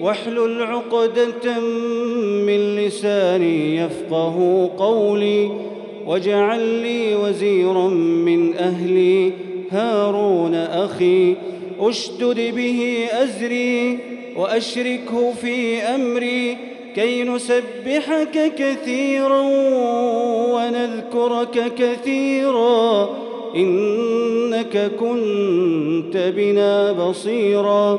واحلل عقدة من لساني يفقه قولي واجعل لي وزيرا من أهلي هارون أخي. أشدد به أزري وأشركه في أمري كي نسبحك كثيرا ونذكرك كثيرا. إنك كنت بنا بصيراً.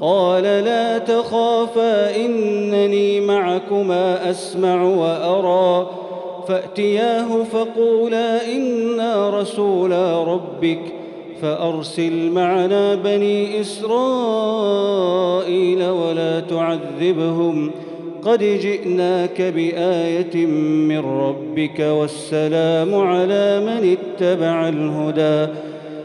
قال لا تخافا إنني معكما أسمع وأرى. فأتياه فقولا إنا رسولا ربك فأرسل معنا بني إسرائيل ولا تعذبهم. قد جئناك بآية من ربك والسلام على من اتبع الهدى.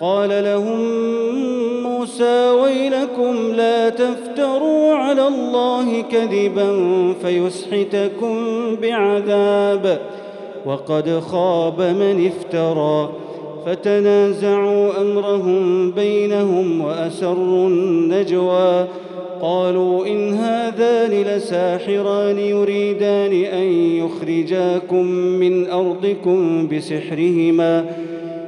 قال لهم موسى ويلكم لا تفتروا على الله كذبا فيسحتكم بعذاب وقد خاب من افترى فتنازعوا أمرهم بينهم وأسروا النجوى قالوا إن هذان لساحران يريدان أن يخرجاكم من أرضكم بسحرهما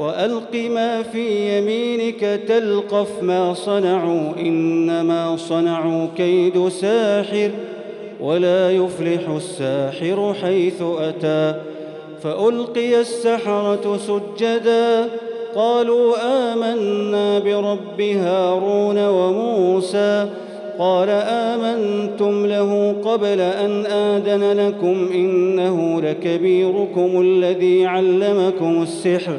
وألق ما في يمينك تلقف ما صنعوا إنما صنعوا كيد ساحر ولا يفلح الساحر حيث أتى. فألقي السحرة سجدا قالوا آمنا برب هارون وموسى. قال آمنتم له قبل أن آذن لكم إنه لكبيركم الذي علمكم السحر.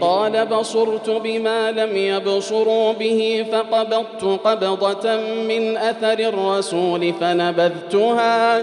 قال بصرت بما لم يبصروا به فقبضت قبضة من أثر الرسول فنبذتها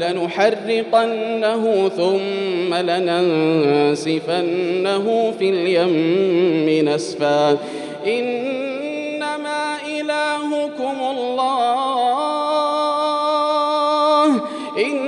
لنحرقنه ثم لننسفنه في اليم نسفا. إنما إلهكم الله. إنما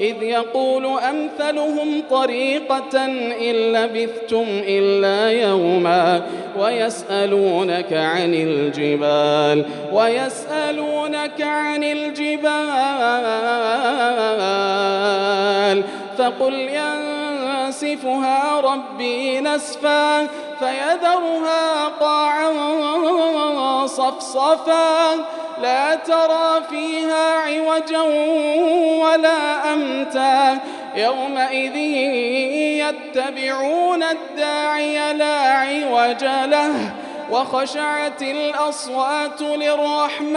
إذ يقول أمثلهم طريقة إن لبثتم إلا يوما ويسألونك عن الجبال ويسألونك عن الجبال فقل ينسفها ربي نسفا فيذرها قاعا صفصفا. لا ترى فيها عوجا ولا أمتا. يومئذ يتبعون الداعي لا عوج له وخشعت الأصوات للرحمن.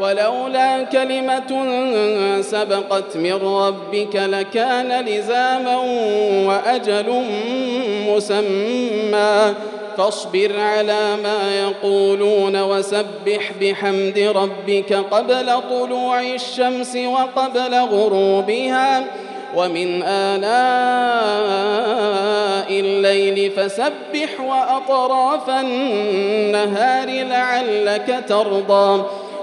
ولولا كلمة سبقت من ربك لكان لزاما وأجل مسمى. فاصبر على ما يقولون وسبح بحمد ربك قبل طلوع الشمس وقبل غروبها. ومن آلاء الليل فسبح وأطراف النهار لعلك ترضى.